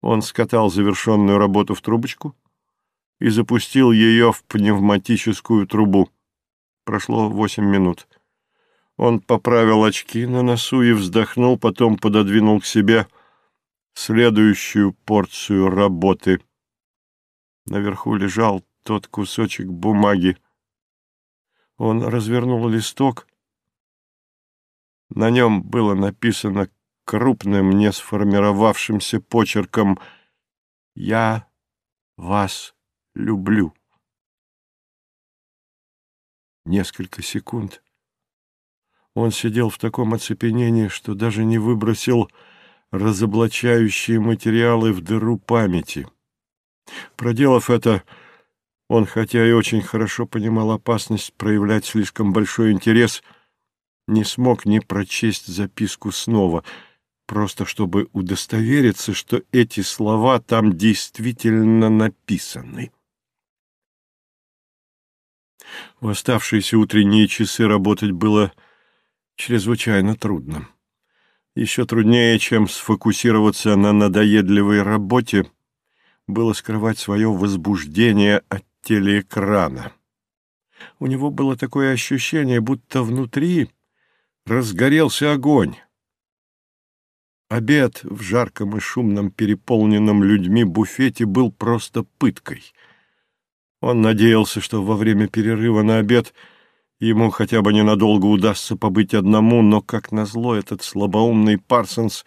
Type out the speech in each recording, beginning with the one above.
Он скатал завершенную работу в трубочку и запустил ее в пневматическую трубу. Прошло восемь минут. Он поправил очки на носу и вздохнул, потом пододвинул к себе следующую порцию работы. Наверху лежал тот кусочек бумаги. Он развернул листок. На нем было написано крупным, не сформировавшимся почерком «Я вас люблю». Несколько секунд он сидел в таком оцепенении, что даже не выбросил разоблачающие материалы в дыру памяти. Проделав это, он, хотя и очень хорошо понимал опасность проявлять слишком большой интерес, не смог не прочесть записку снова — просто чтобы удостовериться, что эти слова там действительно написаны. В оставшиеся утренние часы работать было чрезвычайно трудно. Еще труднее, чем сфокусироваться на надоедливой работе, было скрывать свое возбуждение от телеэкрана. У него было такое ощущение, будто внутри разгорелся огонь. Обед в жарком и шумном, переполненном людьми буфете был просто пыткой. Он надеялся, что во время перерыва на обед ему хотя бы ненадолго удастся побыть одному, но, как назло, этот слабоумный Парсонс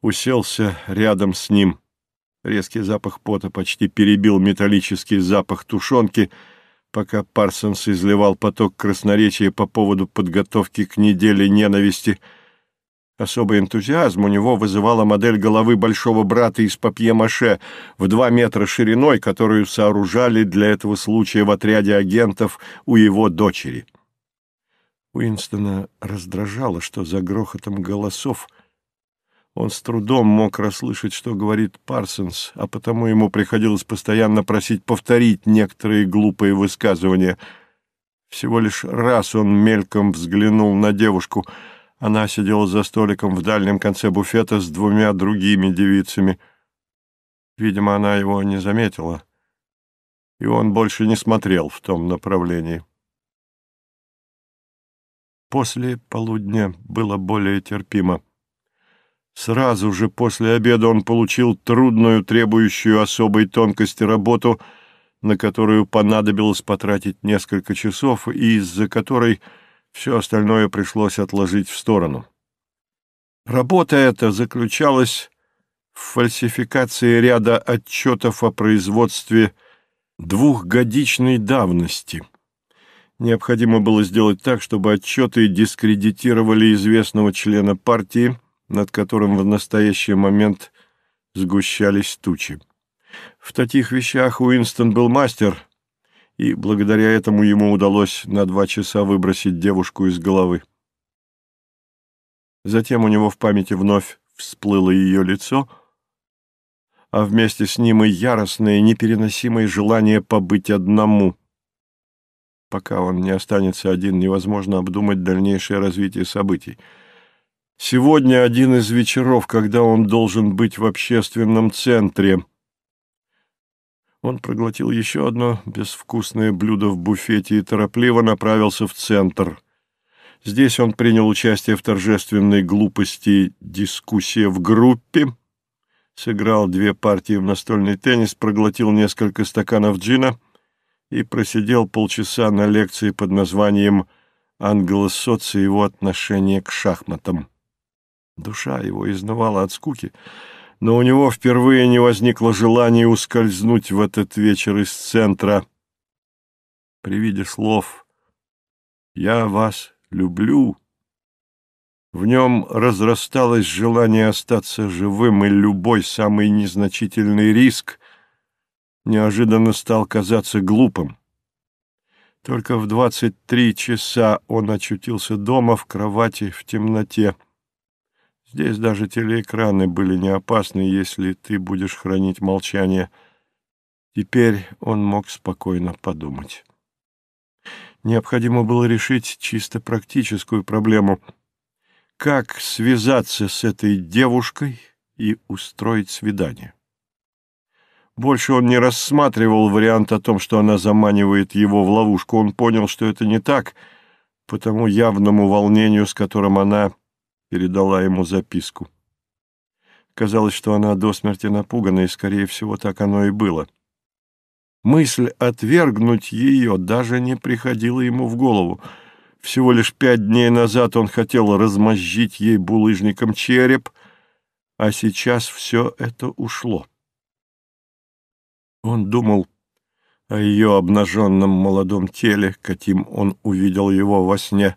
уселся рядом с ним. Резкий запах пота почти перебил металлический запах тушенки, пока Парсонс изливал поток красноречия по поводу подготовки к неделе ненависти — Особый энтузиазм у него вызывала модель головы большого брата из папье-маше в два метра шириной, которую сооружали для этого случая в отряде агентов у его дочери. Уинстона раздражало, что за грохотом голосов он с трудом мог расслышать, что говорит Парсонс, а потому ему приходилось постоянно просить повторить некоторые глупые высказывания. Всего лишь раз он мельком взглянул на девушку — она сидела за столиком в дальнем конце буфета с двумя другими девицами. Видимо, она его не заметила, и он больше не смотрел в том направлении. После полудня было более терпимо. Сразу же после обеда он получил трудную, требующую особой тонкости работу, на которую понадобилось потратить несколько часов, и из-за которой все остальное пришлось отложить в сторону. Работа эта заключалась в фальсификации ряда отчетов о производстве двухгодичной давности. Необходимо было сделать так, чтобы отчеты дискредитировали известного члена партии, над которым в настоящий момент сгущались тучи. В таких вещах Уинстон был мастер — и благодаря этому ему удалось на два часа выбросить девушку из головы. Затем у него в памяти вновь всплыло ее лицо, а вместе с ним и яростное, непереносимое желание побыть одному. Пока он не останется один, невозможно обдумать дальнейшее развитие событий. Сегодня один из вечеров, когда он должен быть в общественном центре — он проглотил еще одно безвкусное блюдо в буфете и торопливо направился в центр. Здесь он принял участие в торжественной глупости «Дискуссия в группе», сыграл две партии в настольный теннис, проглотил несколько стаканов джина и просидел полчаса на лекции под названием «Англосоц и его отношение к шахматам». Душа его изнывала от скуки, но у него впервые не возникло желания ускользнуть в этот вечер из центра. При виде слов «Я вас люблю» в нем разрасталось желание остаться живым, и любой самый незначительный риск неожиданно стал казаться глупым. Только в двадцать три часа он очутился дома в кровати в темноте. Здесь даже телеэкраны были не опасны, если ты будешь хранить молчание. Теперь он мог спокойно подумать. Необходимо было решить чисто практическую проблему. Как связаться с этой девушкой и устроить свидание? Больше он не рассматривал вариант о том, что она заманивает его в ловушку. Он понял, что это не так, по тому явному волнению, с которым она передала ему записку. Казалось, что она до смерти напугана, и, скорее всего, так оно и было. Мысль отвергнуть ее даже не приходила ему в голову. Всего лишь пять дней назад он хотел размозжить ей булыжником череп, а сейчас все это ушло. Он думал о ее обнаженном молодом теле, каким он увидел его во сне.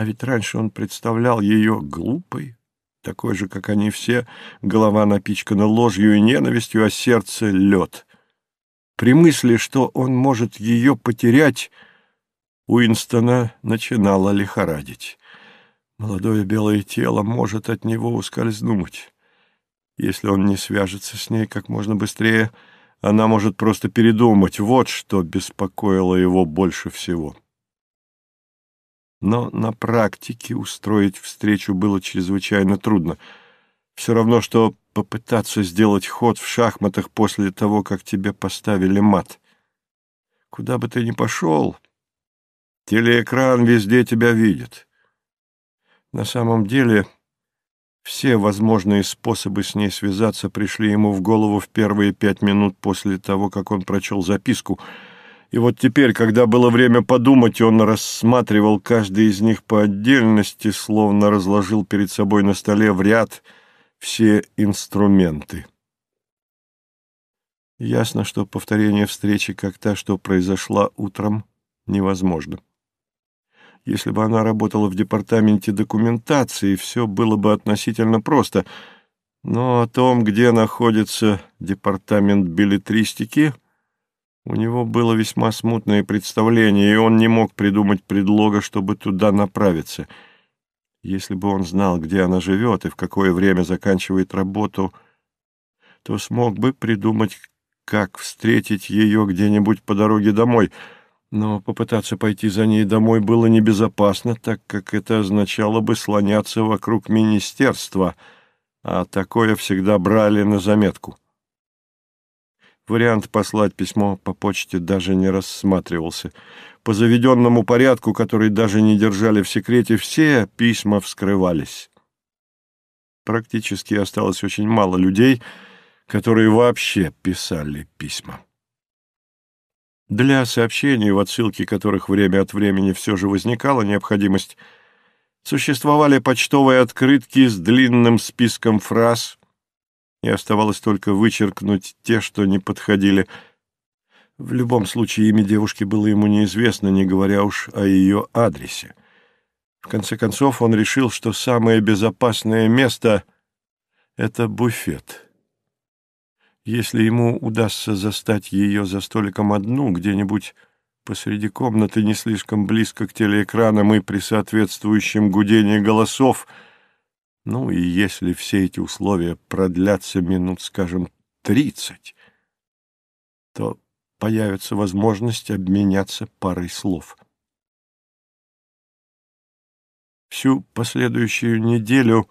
А ведь раньше он представлял ее глупой, такой же, как они все, голова напичкана ложью и ненавистью, а сердце — лед. При мысли, что он может ее потерять, Уинстона начинало лихорадить. Молодое белое тело может от него ускользнуть. Если он не свяжется с ней как можно быстрее, она может просто передумать. Вот что беспокоило его больше всего. Но на практике устроить встречу было чрезвычайно трудно. Все равно, что попытаться сделать ход в шахматах после того, как тебе поставили мат. Куда бы ты ни пошел, телеэкран везде тебя видит. На самом деле, все возможные способы с ней связаться пришли ему в голову в первые пять минут после того, как он прочел записку. И вот теперь, когда было время подумать, он рассматривал каждый из них по отдельности, словно разложил перед собой на столе в ряд все инструменты. Ясно, что повторение встречи, как та, что произошла утром, невозможно. Если бы она работала в департаменте документации, все было бы относительно просто. Но о том, где находится департамент билетристики, у него было весьма смутное представление, и он не мог придумать предлога, чтобы туда направиться. Если бы он знал, где она живет и в какое время заканчивает работу, то смог бы придумать, как встретить ее где-нибудь по дороге домой — но попытаться пойти за ней домой было небезопасно, так как это означало бы слоняться вокруг министерства, а такое всегда брали на заметку. Вариант послать письмо по почте даже не рассматривался. По заведенному порядку, который даже не держали в секрете, все письма вскрывались. Практически осталось очень мало людей, которые вообще писали письма. Для сообщений, в отсылке которых время от времени все же возникала необходимость, существовали почтовые открытки с длинным списком фраз, и оставалось только вычеркнуть те, что не подходили. В любом случае имя девушки было ему неизвестно, не говоря уж о ее адресе. В конце концов он решил, что самое безопасное место — это буфет. Если ему удастся застать ее за столиком одну, где-нибудь посреди комнаты, не слишком близко к телеэкранам и при соответствующем гудении голосов, ну и если все эти условия продлятся минут, скажем, тридцать, то появится возможность обменяться парой слов. Всю последующую неделю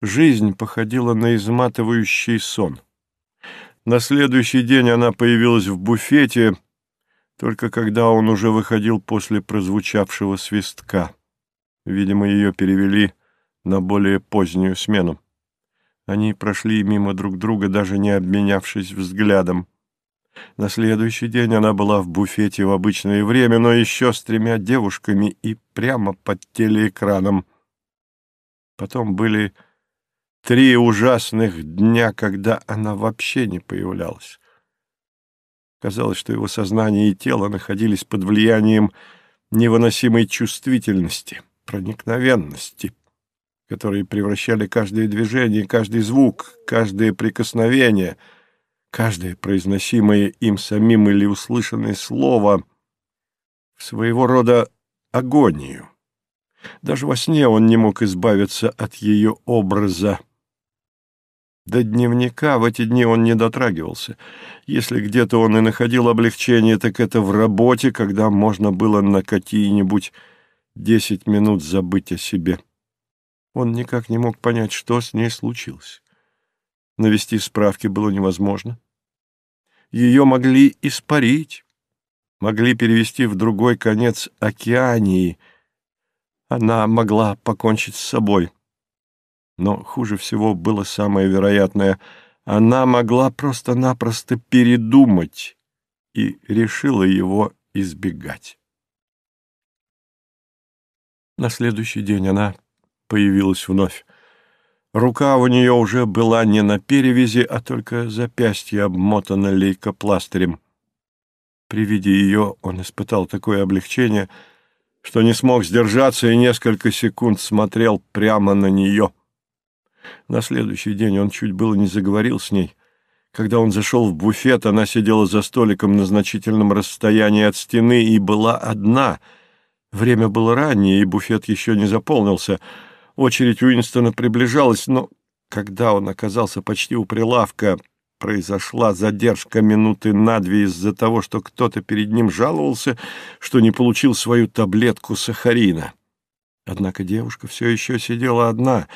жизнь походила на изматывающий сон — на следующий день она появилась в буфете, только когда он уже выходил после прозвучавшего свистка. Видимо, ее перевели на более позднюю смену. Они прошли мимо друг друга, даже не обменявшись взглядом. На следующий день она была в буфете в обычное время, но еще с тремя девушками и прямо под телеэкраном. Потом были Три ужасных дня, когда она вообще не появлялась. Казалось, что его сознание и тело находились под влиянием невыносимой чувствительности, проникновенности, которые превращали каждое движение, каждый звук, каждое прикосновение, каждое произносимое им самим или услышанное слово в своего рода агонию. Даже во сне он не мог избавиться от ее образа, до дневника в эти дни он не дотрагивался. Если где-то он и находил облегчение, так это в работе, когда можно было на какие-нибудь десять минут забыть о себе. Он никак не мог понять, что с ней случилось. Навести справки было невозможно. Ее могли испарить, могли перевести в другой конец океании. Она могла покончить с собой. Но хуже всего было самое вероятное. Она могла просто-напросто передумать и решила его избегать. На следующий день она появилась вновь. Рука у нее уже была не на перевязи, а только запястье обмотано лейкопластырем. При виде ее он испытал такое облегчение, что не смог сдержаться и несколько секунд смотрел прямо на нее. На следующий день он чуть было не заговорил с ней. Когда он зашел в буфет, она сидела за столиком на значительном расстоянии от стены и была одна. Время было раннее, и буфет еще не заполнился — Очередь Уинстона приближалась, но когда он оказался почти у прилавка, произошла задержка минуты на две из-за того, что кто-то перед ним жаловался, что не получил свою таблетку сахарина. Однако девушка все еще сидела одна,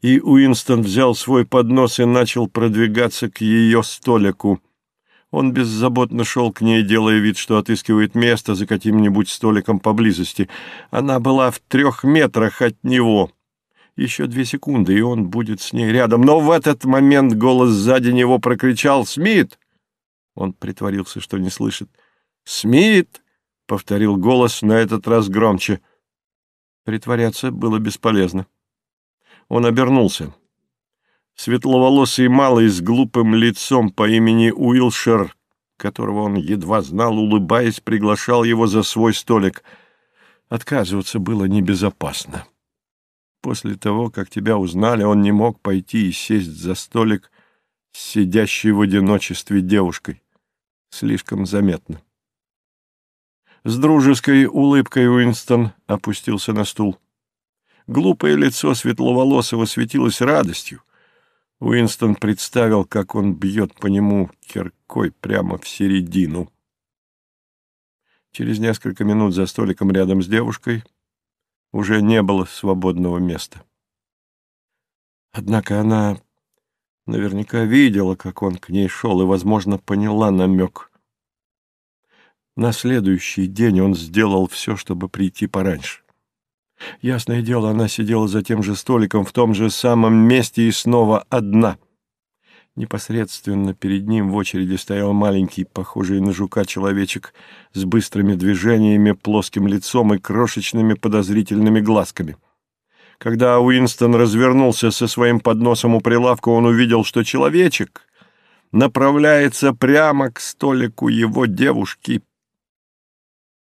и Уинстон взял свой поднос и начал продвигаться к ее столику. Он беззаботно шел к ней, делая вид, что отыскивает место за каким-нибудь столиком поблизости. Она была в трех метрах от него. Еще две секунды, и он будет с ней рядом. Но в этот момент голос сзади него прокричал «Смит!» Он притворился, что не слышит. «Смит!» — повторил голос на этот раз громче. Притворяться было бесполезно. Он обернулся. Светловолосый малый с глупым лицом по имени Уилшер, которого он едва знал, улыбаясь, приглашал его за свой столик. Отказываться было небезопасно. После того, как тебя узнали, он не мог пойти и сесть за столик с сидящей в одиночестве девушкой. Слишком заметно. С дружеской улыбкой Уинстон опустился на стул. Глупое лицо светловолосого светилось радостью. Уинстон представил, как он бьет по нему киркой прямо в середину. Через несколько минут за столиком рядом с девушкой уже не было свободного места. Однако она наверняка видела, как он к ней шел, и, возможно, поняла намек. На следующий день он сделал все, чтобы прийти пораньше. Ясное дело, она сидела за тем же столиком в том же самом месте и снова одна — Непосредственно перед ним в очереди стоял маленький, похожий на жука человечек с быстрыми движениями, плоским лицом и крошечными подозрительными глазками. Когда Уинстон развернулся со своим подносом у прилавка, он увидел, что человечек направляется прямо к столику его девушки.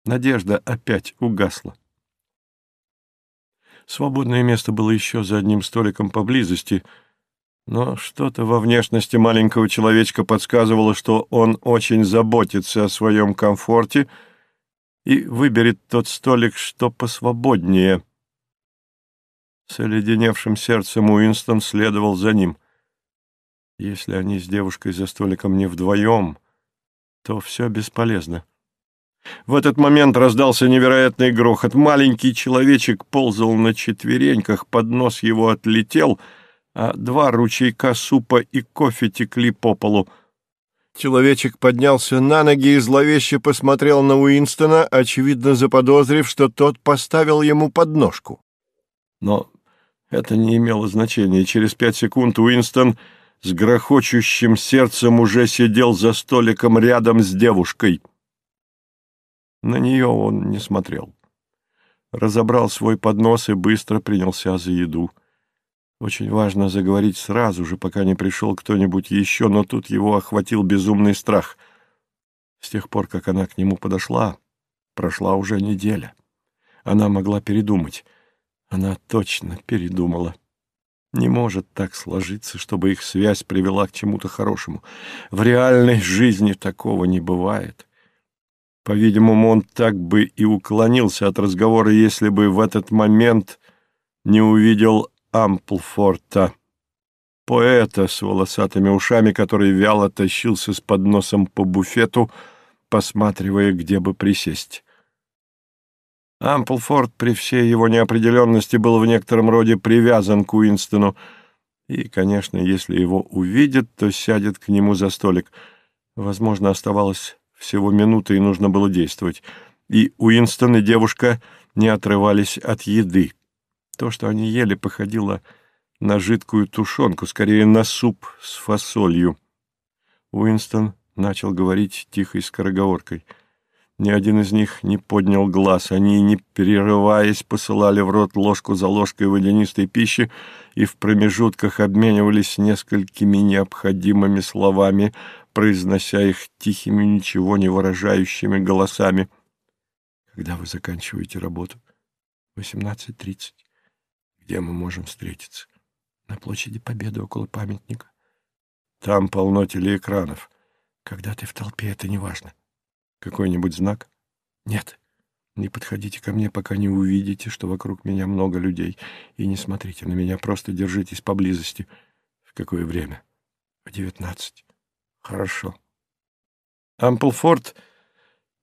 Надежда опять угасла. Свободное место было еще за одним столиком поблизости — но что-то во внешности маленького человечка подсказывало, что он очень заботится о своем комфорте и выберет тот столик, что посвободнее. С оледеневшим сердцем Уинстон следовал за ним. Если они с девушкой за столиком не вдвоем, то все бесполезно. В этот момент раздался невероятный грохот. Маленький человечек ползал на четвереньках, поднос его отлетел — а два ручейка супа и кофе текли по полу. Человечек поднялся на ноги и зловеще посмотрел на Уинстона, очевидно заподозрив, что тот поставил ему подножку. Но это не имело значения. Через пять секунд Уинстон с грохочущим сердцем уже сидел за столиком рядом с девушкой. На нее он не смотрел. Разобрал свой поднос и быстро принялся за еду. Очень важно заговорить сразу же, пока не пришел кто-нибудь еще, но тут его охватил безумный страх. С тех пор, как она к нему подошла, прошла уже неделя. Она могла передумать. Она точно передумала. Не может так сложиться, чтобы их связь привела к чему-то хорошему. В реальной жизни такого не бывает. По-видимому, он так бы и уклонился от разговора, если бы в этот момент не увидел Амплфорта, поэта с волосатыми ушами, который вяло тащился с подносом по буфету, посматривая, где бы присесть. Амплфорд при всей его неопределенности был в некотором роде привязан к Уинстону, И, конечно, если его увидят, то сядет к нему за столик. Возможно, оставалось всего минута, и нужно было действовать. И Уинстон и девушка не отрывались от еды. То, что они ели, походило на жидкую тушенку, скорее на суп с фасолью. Уинстон начал говорить тихой скороговоркой — ни один из них не поднял глаз. Они, не перерываясь, посылали в рот ложку за ложкой водянистой пищи и в промежутках обменивались несколькими необходимыми словами, произнося их тихими, ничего не выражающими голосами. «Когда вы заканчиваете работу?» «Восемнадцать тридцать. Где мы можем встретиться?» «На площади Победы около памятника». «Там полно телеэкранов. Когда ты в толпе, это не важно. Какой-нибудь знак? Нет. Не подходите ко мне, пока не увидите, что вокруг меня много людей. И не смотрите на меня, просто держитесь поблизости. В какое время? В девятнадцать. Хорошо. Амплфорд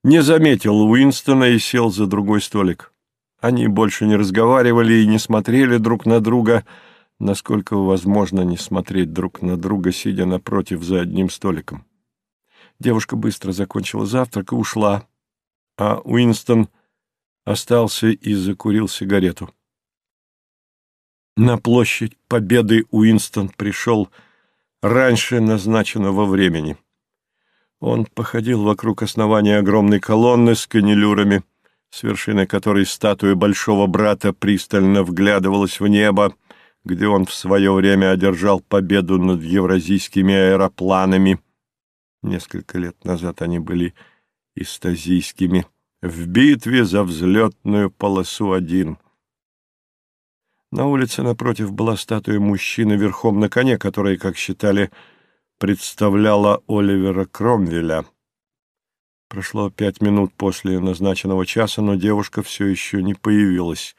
не заметил Уинстона и сел за другой столик. Они больше не разговаривали и не смотрели друг на друга, насколько возможно не смотреть друг на друга, сидя напротив за одним столиком. Девушка быстро закончила завтрак и ушла, а Уинстон остался и закурил сигарету. На площадь Победы Уинстон пришел раньше назначенного времени. Он походил вокруг основания огромной колонны с канилюрами, с вершины которой статуя Большого Брата пристально вглядывалась в небо, где он в свое время одержал победу над евразийскими аэропланами — Несколько лет назад они были истазийскими. В битве за взлетную полосу один. На улице напротив была статуя мужчины верхом на коне, которая, как считали, представляла Оливера Кромвеля. Прошло пять минут после назначенного часа, но девушка все еще не появилась.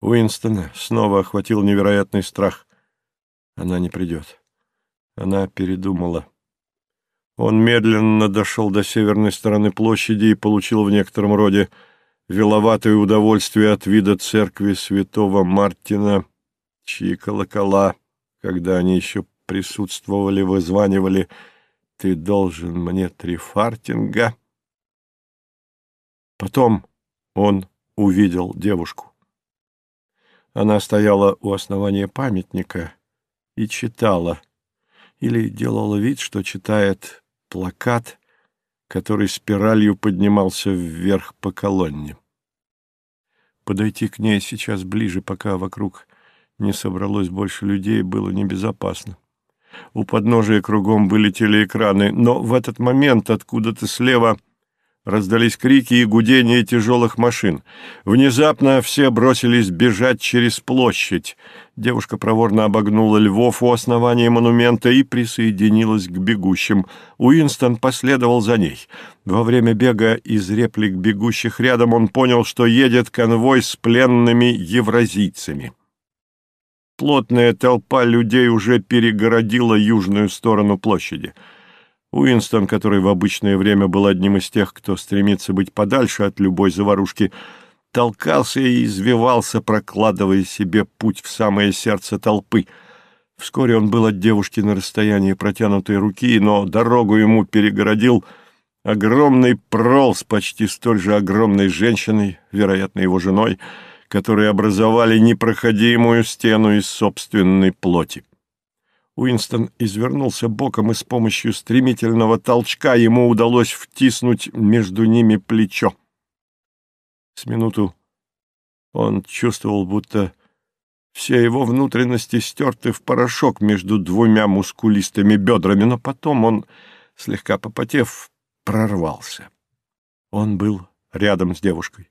Уинстона снова охватил невероятный страх. Она не придет. Она передумала. Он медленно дошел до северной стороны площади и получил в некотором роде веловатое удовольствие от вида церкви святого Мартина, чьи колокола, когда они еще присутствовали, вызванивали «Ты должен мне три фартинга». Потом он увидел девушку. Она стояла у основания памятника и читала, или делала вид, что читает плакат, который спиралью поднимался вверх по колонне. Подойти к ней сейчас ближе, пока вокруг не собралось больше людей, было небезопасно. У подножия кругом были телеэкраны, но в этот момент откуда-то слева Раздались крики и гудение тяжелых машин. Внезапно все бросились бежать через площадь. Девушка проворно обогнула львов у основания монумента и присоединилась к бегущим. Уинстон последовал за ней. Во время бега из реплик бегущих рядом он понял, что едет конвой с пленными евразийцами. Плотная толпа людей уже перегородила южную сторону площади. Уинстон, который в обычное время был одним из тех, кто стремится быть подальше от любой заварушки, толкался и извивался, прокладывая себе путь в самое сердце толпы. Вскоре он был от девушки на расстоянии протянутой руки, но дорогу ему перегородил огромный прол с почти столь же огромной женщиной, вероятно, его женой, которые образовали непроходимую стену из собственной плоти. Уинстон извернулся боком, и с помощью стремительного толчка ему удалось втиснуть между ними плечо. С минуту он чувствовал, будто все его внутренности стерты в порошок между двумя мускулистыми бедрами, но потом он, слегка попотев, прорвался. Он был рядом с девушкой.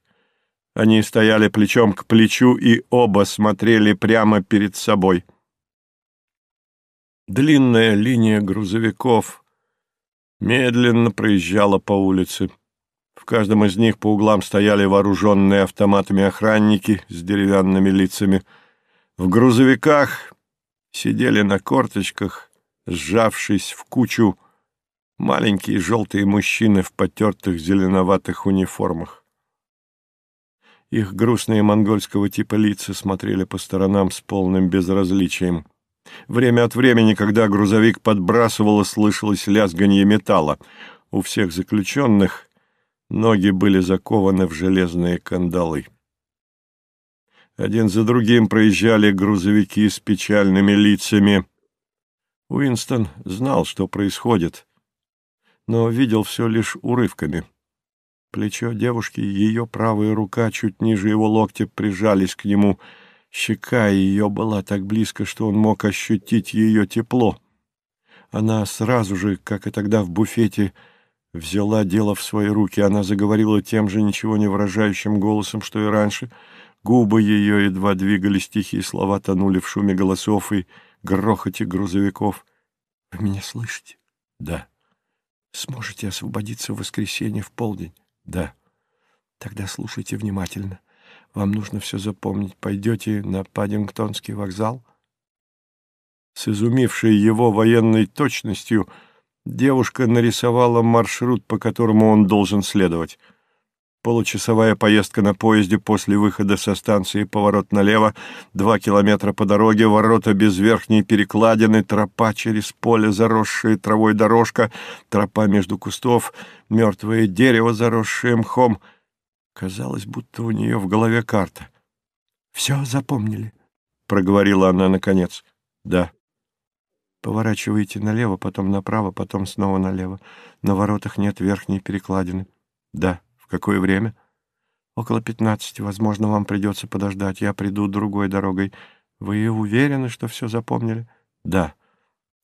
Они стояли плечом к плечу и оба смотрели прямо перед собой — Длинная линия грузовиков медленно проезжала по улице. В каждом из них по углам стояли вооруженные автоматами охранники с деревянными лицами. В грузовиках сидели на корточках, сжавшись в кучу, маленькие желтые мужчины в потертых зеленоватых униформах. Их грустные монгольского типа лица смотрели по сторонам с полным безразличием. Время от времени, когда грузовик подбрасывало, слышалось лязганье металла. У всех заключенных ноги были закованы в железные кандалы. Один за другим проезжали грузовики с печальными лицами. Уинстон знал, что происходит, но видел все лишь урывками. Плечо девушки, ее правая рука чуть ниже его локтя прижались к нему. Щека ее была так близко, что он мог ощутить ее тепло. Она сразу же, как и тогда в буфете, взяла дело в свои руки. Она заговорила тем же ничего не выражающим голосом, что и раньше — Губы ее едва двигались, тихие слова тонули в шуме голосов и грохоте грузовиков. — Вы меня слышите? — Да. — Сможете освободиться в воскресенье в полдень? — Да. — Тогда слушайте внимательно. Вам нужно все запомнить. Пойдете на Паддингтонский вокзал? С изумившей его военной точностью девушка нарисовала маршрут, по которому он должен следовать. Получасовая поездка на поезде после выхода со станции, поворот налево, два километра по дороге, ворота без верхней перекладины, тропа через поле, заросшая травой дорожка, тропа между кустов, мертвое дерево, заросшее мхом. Казалось, будто у нее в голове карта. «Все запомнили?» — проговорила она наконец. «Да». «Поворачиваете налево, потом направо, потом снова налево. На воротах нет верхней перекладины». «Да». В какое время? Около пятнадцати. Возможно, вам придется подождать. Я приду другой дорогой. Вы уверены, что все запомнили? Да.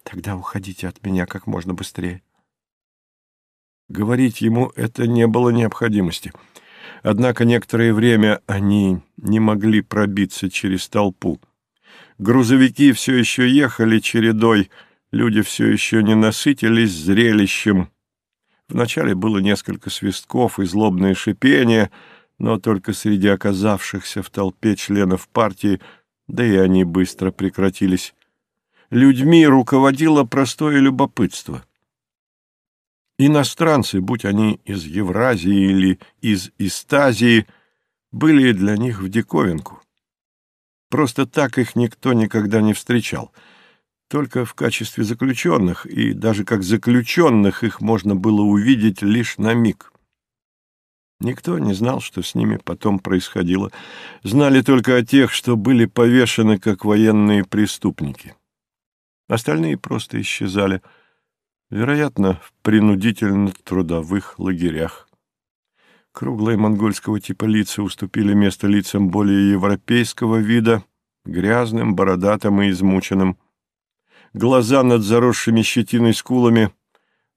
Тогда уходите от меня как можно быстрее. Говорить ему это не было необходимости. Однако некоторое время они не могли пробиться через толпу. Грузовики все еще ехали чередой, люди все еще не насытились зрелищем, Вначале было несколько свистков и злобное шипение, но только среди оказавшихся в толпе членов партии, да и они быстро прекратились. Людьми руководило простое любопытство. Иностранцы, будь они из Евразии или из Истазии, были для них в диковинку. Просто так их никто никогда не встречал — только в качестве заключенных, и даже как заключенных их можно было увидеть лишь на миг. Никто не знал, что с ними потом происходило. Знали только о тех, что были повешены как военные преступники. Остальные просто исчезали, вероятно, в принудительно-трудовых лагерях. Круглые монгольского типа лица уступили место лицам более европейского вида, грязным, бородатым и измученным глаза над заросшими щетиной скулами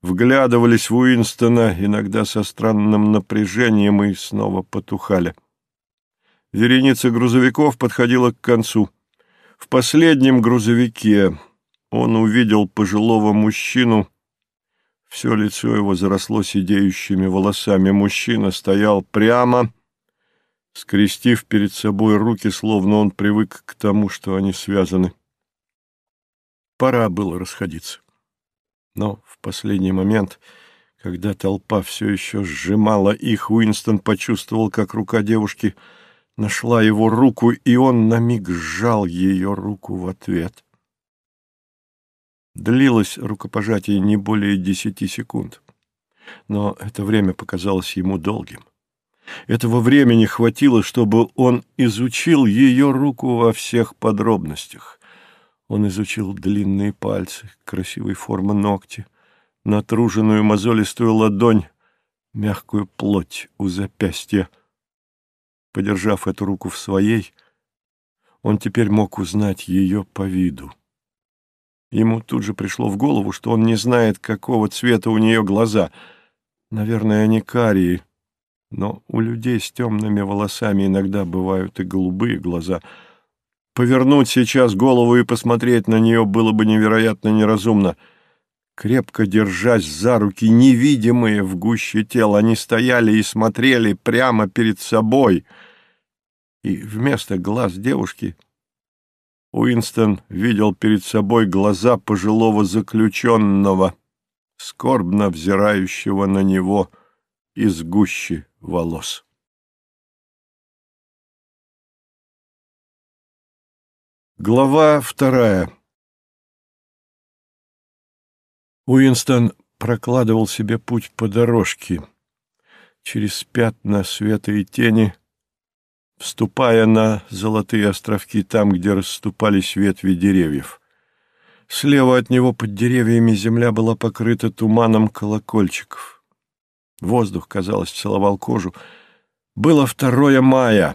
вглядывались в Уинстона, иногда со странным напряжением, и снова потухали. Вереница грузовиков подходила к концу. В последнем грузовике он увидел пожилого мужчину. Все лицо его заросло сидеющими волосами. Мужчина стоял прямо, скрестив перед собой руки, словно он привык к тому, что они связаны. Пора было расходиться. Но в последний момент, когда толпа все еще сжимала их, Уинстон почувствовал, как рука девушки нашла его руку, и он на миг сжал ее руку в ответ. Длилось рукопожатие не более десяти секунд, но это время показалось ему долгим. Этого времени хватило, чтобы он изучил ее руку во всех подробностях. Он изучил длинные пальцы, красивой формы ногти, натруженную мозолистую ладонь, мягкую плоть у запястья. Подержав эту руку в своей, он теперь мог узнать ее по виду. Ему тут же пришло в голову, что он не знает, какого цвета у нее глаза. Наверное, они карие, но у людей с темными волосами иногда бывают и голубые глаза — Повернуть сейчас голову и посмотреть на нее было бы невероятно неразумно. Крепко держась за руки, невидимые в гуще тел, они стояли и смотрели прямо перед собой. И вместо глаз девушки Уинстон видел перед собой глаза пожилого заключенного, скорбно взирающего на него из гущи волос. Глава вторая. Уинстон прокладывал себе путь по дорожке через пятна света и тени, вступая на золотые островки там, где расступались ветви деревьев. Слева от него под деревьями земля была покрыта туманом колокольчиков. Воздух, казалось, целовал кожу. Было второе мая.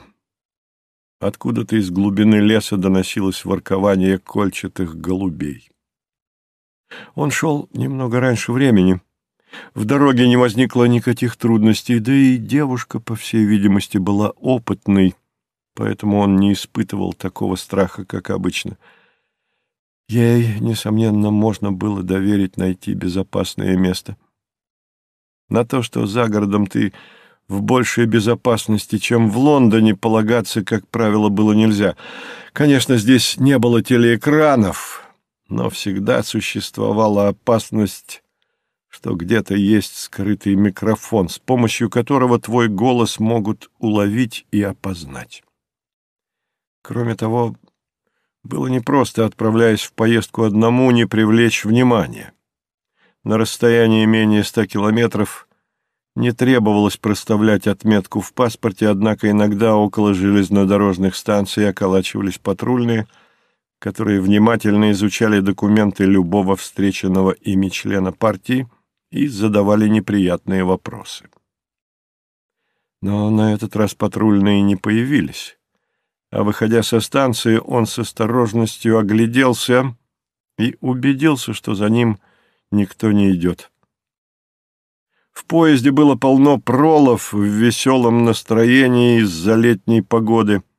Откуда-то из глубины леса доносилось воркование кольчатых голубей. Он шел немного раньше времени. В дороге не возникло никаких трудностей, да и девушка, по всей видимости, была опытной, поэтому он не испытывал такого страха, как обычно. Ей, несомненно, можно было доверить найти безопасное место. На то, что за городом ты в большей безопасности, чем в Лондоне, полагаться, как правило, было нельзя. Конечно, здесь не было телеэкранов, но всегда существовала опасность, что где-то есть скрытый микрофон, с помощью которого твой голос могут уловить и опознать. Кроме того, было непросто, отправляясь в поездку одному, не привлечь внимания. На расстоянии менее ста километров не требовалось проставлять отметку в паспорте, однако иногда около железнодорожных станций околачивались патрульные — которые внимательно изучали документы любого встреченного ими члена партии и задавали неприятные вопросы. Но на этот раз патрульные не появились, а, выходя со станции, он с осторожностью огляделся и убедился, что за ним никто не идет. В поезде было полно пролов в веселом настроении из-за летней погоды —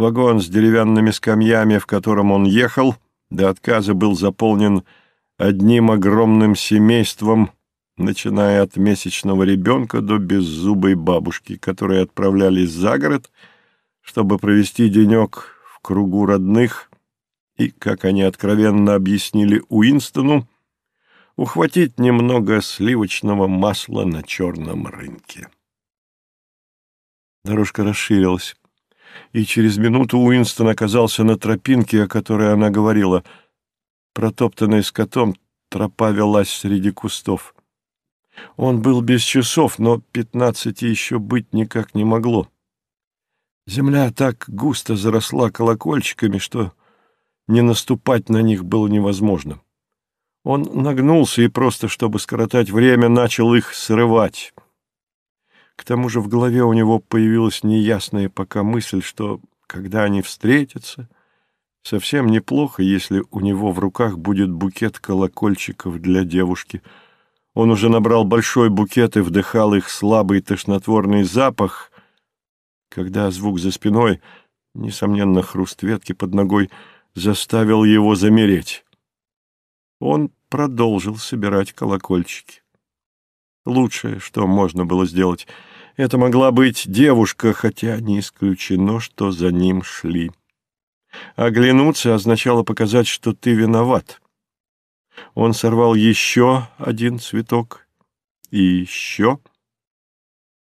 Вагон с деревянными скамьями, в котором он ехал, до отказа был заполнен одним огромным семейством, начиная от месячного ребенка до беззубой бабушки, которые отправлялись за город, чтобы провести денек в кругу родных. И, как они откровенно объяснили Уинстону, ухватить немного сливочного масла на черном рынке. Дорожка расширилась и через минуту Уинстон оказался на тропинке, о которой она говорила. Протоптанная скотом, тропа велась среди кустов. Он был без часов, но пятнадцати еще быть никак не могло. Земля так густо заросла колокольчиками, что не наступать на них было невозможно. Он нагнулся и просто, чтобы скоротать время, начал их срывать — к тому же в голове у него появилась неясная пока мысль, что, когда они встретятся, совсем неплохо, если у него в руках будет букет колокольчиков для девушки. Он уже набрал большой букет и вдыхал их слабый тошнотворный запах, когда звук за спиной, несомненно, хруст ветки под ногой, заставил его замереть. Он продолжил собирать колокольчики. Лучшее, что можно было сделать — это могла быть девушка, хотя не исключено, что за ним шли. Оглянуться означало показать, что ты виноват. Он сорвал еще один цветок и еще.